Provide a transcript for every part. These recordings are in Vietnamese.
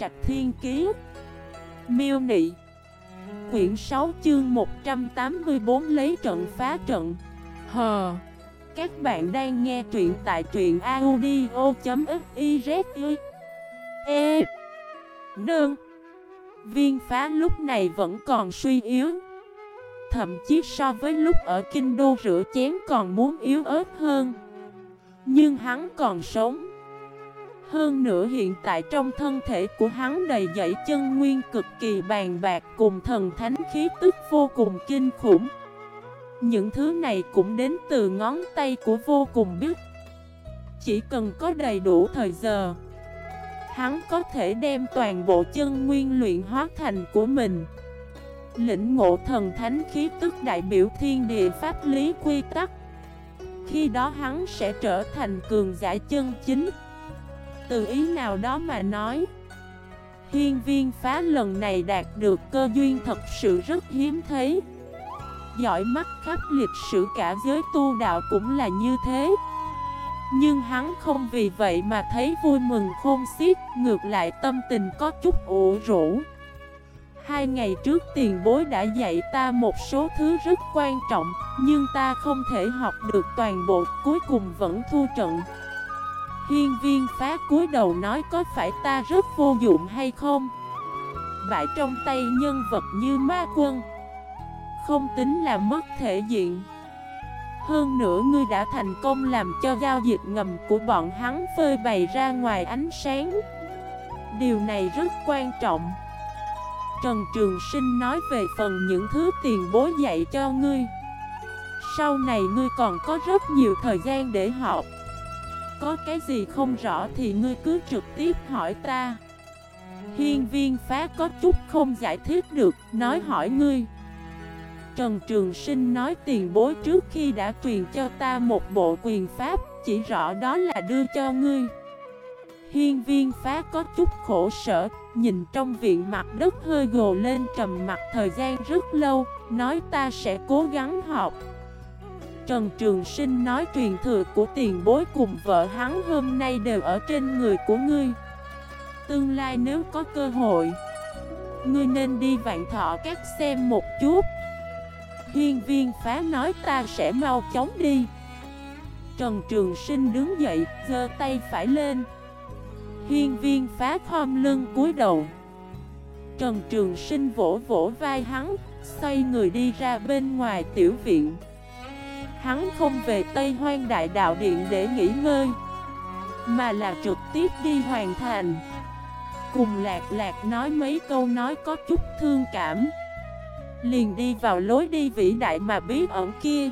Trạch Thiên Kiế Miêu Nị. Quyển 6 chương 184 lấy trận phá trận. Hờ Các bạn đang nghe truyện tại truyện audio.xyz E. Nương. Viên phá lúc này vẫn còn suy yếu. Thậm chí so với lúc ở kinh đô rửa chén còn muốn yếu ớt hơn. Nhưng hắn còn sống hơn nữa hiện tại trong thân thể của hắn đầy dãy chân nguyên cực kỳ bàn bạc cùng thần thánh khí tức vô cùng kinh khủng. Những thứ này cũng đến từ ngón tay của vô cùng biết. Chỉ cần có đầy đủ thời giờ, hắn có thể đem toàn bộ chân nguyên luyện hóa thành của mình. Lĩnh ngộ thần thánh khí tức đại biểu thiên địa pháp lý quy tắc. Khi đó hắn sẽ trở thành cường giả chân chính. Từ ý nào đó mà nói. Hiên viên phá lần này đạt được cơ duyên thật sự rất hiếm thấy. Giỏi mắt khắp lịch sử cả giới tu đạo cũng là như thế. Nhưng hắn không vì vậy mà thấy vui mừng khôn xiết, Ngược lại tâm tình có chút ủ rũ. Hai ngày trước tiền bối đã dạy ta một số thứ rất quan trọng, Nhưng ta không thể học được toàn bộ, Cuối cùng vẫn thua trận. Hiên viên phá cúi đầu nói có phải ta rất vô dụng hay không? Bại trong tay nhân vật như ma quân. Không tính là mất thể diện. Hơn nữa ngươi đã thành công làm cho giao dịch ngầm của bọn hắn phơi bày ra ngoài ánh sáng. Điều này rất quan trọng. Trần Trường Sinh nói về phần những thứ tiền bối dạy cho ngươi. Sau này ngươi còn có rất nhiều thời gian để học có cái gì không rõ thì ngươi cứ trực tiếp hỏi ta. Hiên viên phá có chút không giải thích được, Nói hỏi ngươi. Trần Trường Sinh nói tiền bối trước khi đã truyền cho ta một bộ quyền pháp, Chỉ rõ đó là đưa cho ngươi. Hiên viên phá có chút khổ sở, Nhìn trong viện mặt đất hơi gồ lên trầm mặt thời gian rất lâu, Nói ta sẽ cố gắng học. Trần Trường Sinh nói truyền thừa của tiền bối cùng vợ hắn hôm nay đều ở trên người của ngươi. Tương lai nếu có cơ hội Ngươi nên đi vạn thọ các xem một chút. Hiên viên phá nói ta sẽ mau chóng đi. Trần Trường Sinh đứng dậy, giơ tay phải lên. Hiên viên phá khom lưng cúi đầu. Trần Trường Sinh vỗ vỗ vai hắn Xoay người đi ra bên ngoài tiểu viện. Hắn không về Tây Hoang Đại Đạo Điện để nghỉ ngơi, Mà là trực tiếp đi hoàn thành. Cùng lạc lạc nói mấy câu nói có chút thương cảm. Liền đi vào lối đi vĩ đại mà bí ẩn kia.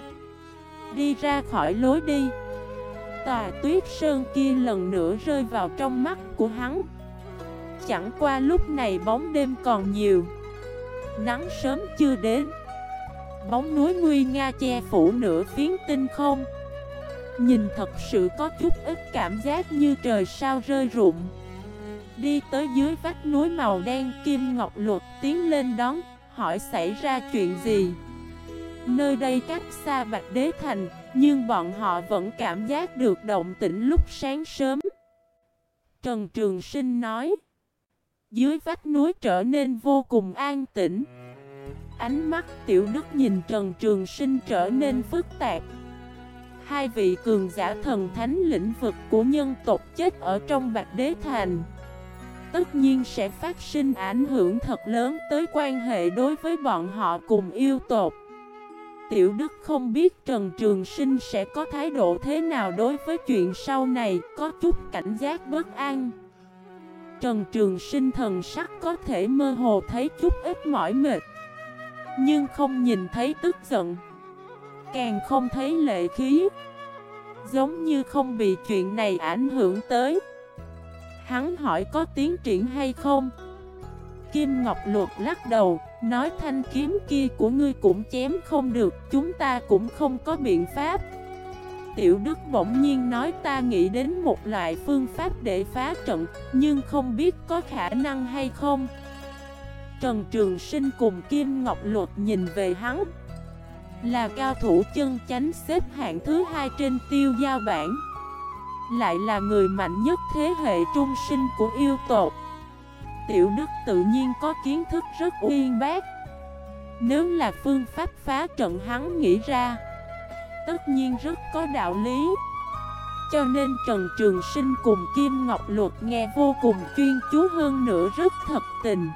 Đi ra khỏi lối đi, Tòa tuyết sơn kia lần nữa rơi vào trong mắt của hắn. Chẳng qua lúc này bóng đêm còn nhiều, Nắng sớm chưa đến. Bóng núi nguy nga che phủ nửa phiến tinh không. Nhìn thật sự có chút ít cảm giác như trời sao rơi rụng. Đi tới dưới vách núi màu đen Kim Ngọc Luật tiến lên đón, Hỏi xảy ra chuyện gì. Nơi đây cách xa Bạch Đế Thành, Nhưng bọn họ vẫn cảm giác được động tĩnh lúc sáng sớm. Trần Trường Sinh nói, Dưới vách núi trở nên vô cùng an tĩnh. Ánh mắt tiểu đức nhìn Trần Trường Sinh trở nên phức tạp. Hai vị cường giả thần thánh lĩnh vực của nhân tộc chết ở trong Bạch Đế Thành. Tất nhiên sẽ phát sinh ảnh hưởng thật lớn tới quan hệ đối với bọn họ cùng yêu tộc. Tiểu Đức không biết Trần Trường Sinh sẽ có thái độ thế nào đối với chuyện sau này, Có chút cảnh giác bất an. Trần Trường Sinh thần sắc có thể mơ hồ thấy chút ít mỏi mệt nhưng không nhìn thấy tức giận. Càng không thấy lệ khí. Giống như không bị chuyện này ảnh hưởng tới. Hắn hỏi có tiến triển hay không? Kim Ngọc Luật lắc đầu, Nói thanh kiếm kia của ngươi cũng chém không được, Chúng ta cũng không có biện pháp. Tiểu Đức bỗng nhiên nói ta nghĩ đến một loại phương pháp để phá trận, Nhưng không biết có khả năng hay không. Trần Trường Sinh cùng Kim Ngọc Luật nhìn về hắn. Là cao thủ chân chánh xếp hạng thứ hai trên tiêu giao bản Lại là người mạnh nhất thế hệ trung sinh của yêu tộc. Tiểu Đức tự nhiên có kiến thức rất uyên bác. Nếu là phương pháp phá trận hắn nghĩ ra, Tất nhiên rất có đạo lý. Cho nên Trần Trường Sinh cùng Kim Ngọc Luật nghe vô cùng chuyên chú hơn nữa rất thật tình.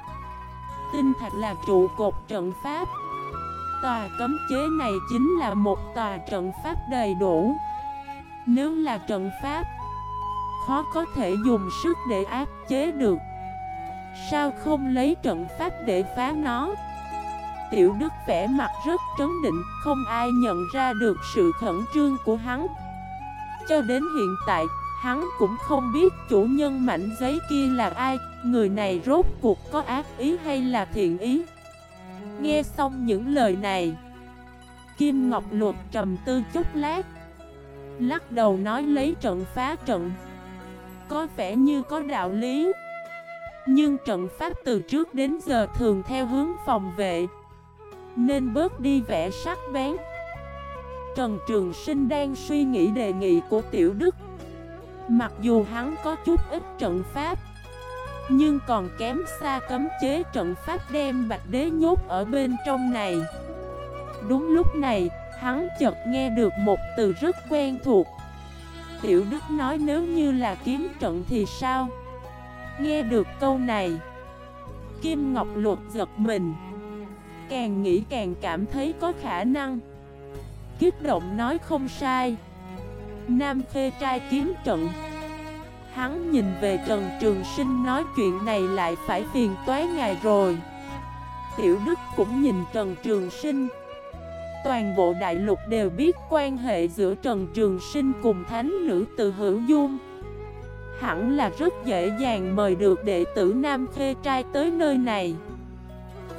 Tinh thạch là trụ cột trận pháp. Tòa cấm chế này chính là một tòa trận pháp đầy đủ. Nếu là trận pháp, Khó có thể dùng sức để áp chế được. Sao không lấy trận pháp để phá nó? Tiểu Đức vẽ mặt rất trấn định, Không ai nhận ra được sự khẩn trương của hắn. Cho đến hiện tại, Hắn cũng không biết chủ nhân mảnh giấy kia là ai. Người này rốt cuộc có ác ý hay là thiện ý? Nghe xong những lời này, Kim Ngọc Luật trầm tư chút lát, Lắc đầu nói lấy trận phá trận. Có vẻ như có đạo lý, Nhưng trận pháp từ trước đến giờ thường theo hướng phòng vệ, Nên bớt đi vẻ sắc bén. Trần Trường Sinh đang suy nghĩ đề nghị của Tiểu Đức. Mặc dù hắn có chút ít trận pháp nhưng còn kém xa cấm chế trận pháp đem Bạch Đế nhốt ở bên trong này. Đúng lúc này, hắn chợt nghe được một từ rất quen thuộc. Tiểu Đức nói nếu như là kiếm trận thì sao? Nghe được câu này Kim Ngọc Luật giật mình. Càng nghĩ càng cảm thấy có khả năng. Kiếp động nói không sai. Nam Khê trai kiếm trận. Hắn nhìn về Trần Trường Sinh nói chuyện này lại phải phiền toái ngài rồi. Tiểu Đức cũng nhìn Trần Trường Sinh. Toàn bộ đại lục đều biết quan hệ giữa Trần Trường Sinh cùng thánh nữ từ hữu dung. Hẳn là rất dễ dàng mời được đệ tử Nam Khê trai tới nơi này.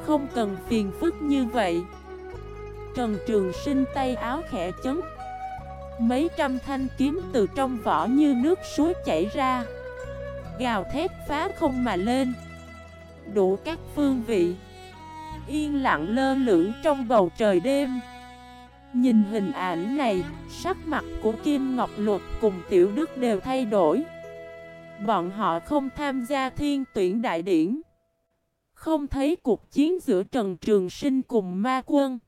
Không cần phiền phức như vậy. Trần Trường Sinh tay áo khẽ chấn Mấy trăm thanh kiếm từ trong vỏ như nước suối chảy ra. Gào thét phá không mà lên. Đủ các phương vị. Yên lặng lơ lửng trong bầu trời đêm. Nhìn hình ảnh này, Sắc mặt của Kim Ngọc Luật cùng Tiểu Đức đều thay đổi. Bọn họ không tham gia thiên tuyển đại điển. Không thấy cuộc chiến giữa Trần Trường Sinh cùng ma quân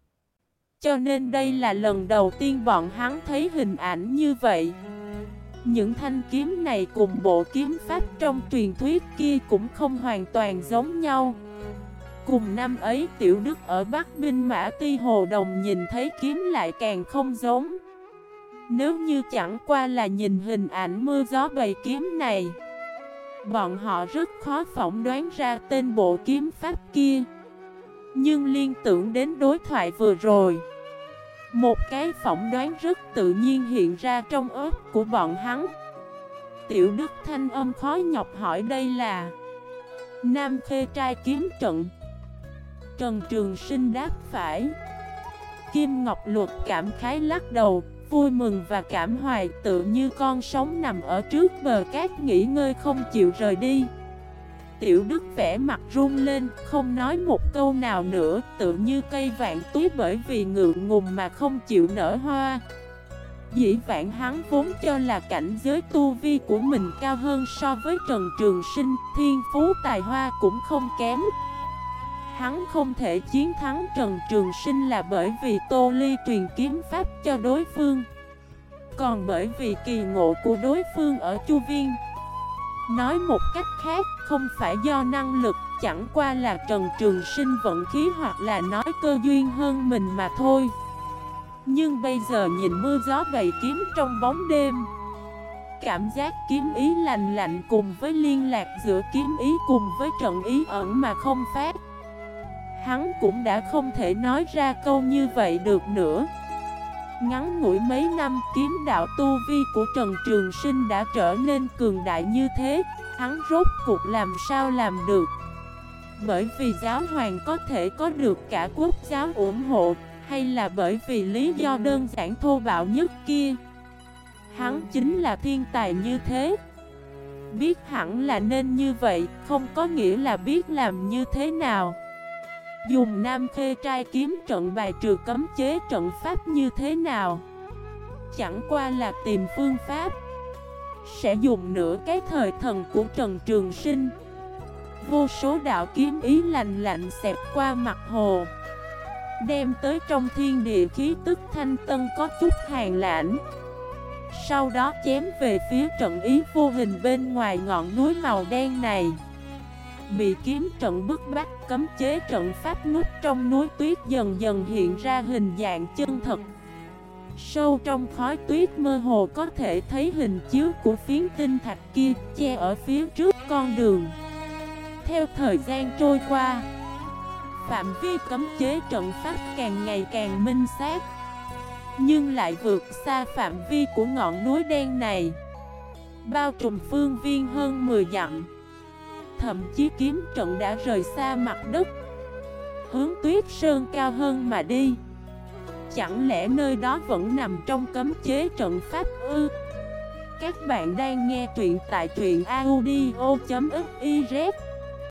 cho nên đây là lần đầu tiên bọn hắn thấy hình ảnh như vậy. Những thanh kiếm này cùng bộ kiếm pháp trong truyền thuyết kia cũng không hoàn toàn giống nhau. Cùng năm ấy, Tiểu Đức ở Bắc Binh Mã Ti Hồ Đồng nhìn thấy kiếm lại càng không giống. Nếu như chẳng qua là nhìn hình ảnh mưa gió bầy kiếm này, Bọn họ rất khó phỏng đoán ra tên bộ kiếm pháp kia. Nhưng liên tưởng đến đối thoại vừa rồi một cái phỏng đoán rất tự nhiên hiện ra trong ớt của bọn hắn. Tiểu Đức Thanh âm khó nhọc hỏi đây là Nam Khê trai kiếm trận. Trần Trường Sinh đáp phải. Kim Ngọc Luật cảm khái lắc đầu, Vui mừng và cảm hoài tự như con sống nằm ở trước bờ cát nghỉ ngơi không chịu rời đi. Tiểu Đức vẽ mặt run lên, không nói một câu nào nữa, tự như cây vạn túi bởi vì ngượng ngùng mà không chịu nở hoa. Dĩ vạn hắn vốn cho là cảnh giới tu vi của mình cao hơn so với Trần Trường Sinh, thiên phú tài hoa cũng không kém. Hắn không thể chiến thắng Trần Trường Sinh là bởi vì Tô Ly truyền kiếm pháp cho đối phương. Còn bởi vì kỳ ngộ của đối phương ở Chu Viên. Nói một cách khác, không phải do năng lực, chẳng qua là Trần Trường Sinh vận khí hoặc là nói cơ duyên hơn mình mà thôi. Nhưng bây giờ nhìn mưa gió bầy kiếm trong bóng đêm. Cảm giác kiếm ý lành lạnh cùng với liên lạc giữa kiếm ý cùng với trận ý ẩn mà không phát. Hắn cũng đã không thể nói ra câu như vậy được nữa. Ngắn ngủi mấy năm, kiếm đạo tu vi của Trần Trường Sinh đã trở nên cường đại như thế. Hắn rốt cuộc làm sao làm được? Bởi vì giáo hoàng có thể có được cả quốc giáo ủng hộ, Hay là bởi vì lý do đơn giản thô bạo nhất kia? Hắn chính là thiên tài như thế. Biết hẳn là nên như vậy, Không có nghĩa là biết làm như thế nào. Dùng nam khê trai kiếm trận bài trừ cấm chế trận pháp như thế nào? Chẳng qua là tìm phương pháp. Sẽ dùng nửa cái thời thần của Trần Trường Sinh. Vô số đạo kiếm ý lành lạnh xẹp qua mặt hồ. Đem tới trong thiên địa khí tức thanh tân có chút hàng lãnh. Sau đó chém về phía trận ý vô hình bên ngoài ngọn núi màu đen này. Bị kiếm trận bức bách, cấm chế trận pháp nút trong núi tuyết dần dần hiện ra hình dạng chân thật. Sâu trong khói tuyết mơ hồ có thể thấy hình chiếu của phiến tinh thạch kia che ở phía trước con đường. Theo thời gian trôi qua, Phạm vi cấm chế trận pháp càng ngày càng minh xác, Nhưng lại vượt xa phạm vi của ngọn núi đen này. Bao trùm phương viên hơn 10 dặm. Thậm chí kiếm trận đã rời xa mặt đất. Hướng tuyết sơn cao hơn mà đi. Chẳng lẽ nơi đó vẫn nằm trong cấm chế trận pháp ư? Các bạn đang nghe truyện tại truyện audio.fif